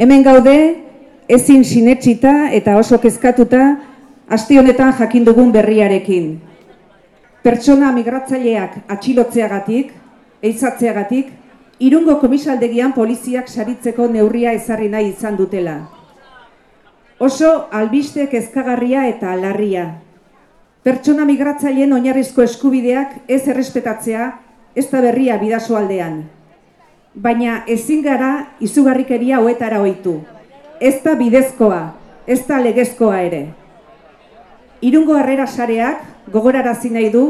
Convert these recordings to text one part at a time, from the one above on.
Hemen gaude, ezin sinetsita eta oso kezkatuta, aste honetan jakin dugun berriarekin. Pertsona migratzaileak atxilotzeagatik, eizatzeagatik, irungo komisaldegian poliziak saritzeko neurria ezarri nahi izan dutela. Oso albiste kezkagarria eta larria. Pertsona migratzaileen oinarrizko eskubideak ez errespetatzea ez da berria bidaso aldean. Baina ezin gara izugarrikeria hoetara ohitu. Ez da bidezkoa, ez da legezkoa ere. Irungo harrera sareak gogorarazi nahi du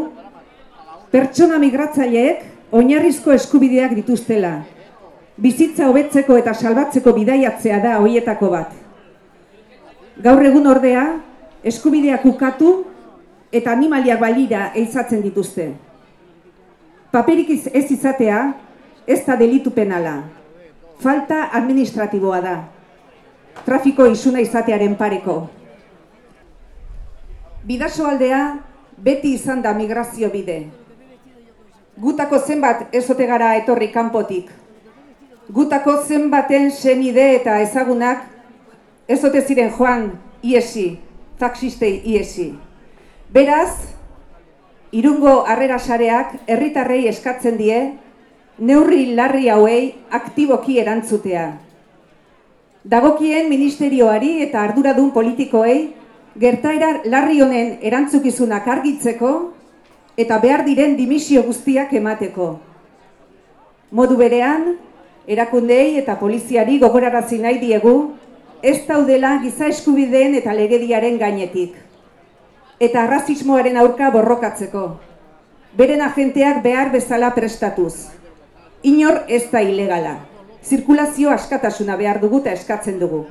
pertsona migratzaileek oinarrizko eskubideak dituztela. Bizitza hobetzeko eta salbatzeko bidaiatzea da hoietako bat. Gaur egun ordea, eskubideak ukatu eta animaliak balira eizatzen dituzte. Paperik ez izatea, ez da delitu penala. Falta administratiboa da. Trafiko izuna izatearen pareko. Bidaso aldea, beti izan da migrazio bide. Gutako zenbat ezote gara etorri kanpotik. Gutako zenbaten senide eta ezagunak ezote ziren joan iesi, taksistei iesi. Beraz, irungo harrera sareak herritarrei eskatzen die, neurri larri hauei aktiboki erantzutea. Dagokien ministerioari eta arduradun politikoei, gertaera larri honen erantzukizunak argitzeko eta behar diren dimisio guztiak emateko. Modu berean, erakundei eta poliziari gogorarazi nahi diegu, ez daudela giza eskubideen eta legediaren gainetik. Eta arrazismoaren aurka borrokatzeko. Beren agenteak behar bezala prestatuz. Inor ez da ilegala. Zirkulazio askatasuna behar dugu eta eskatzen dugu.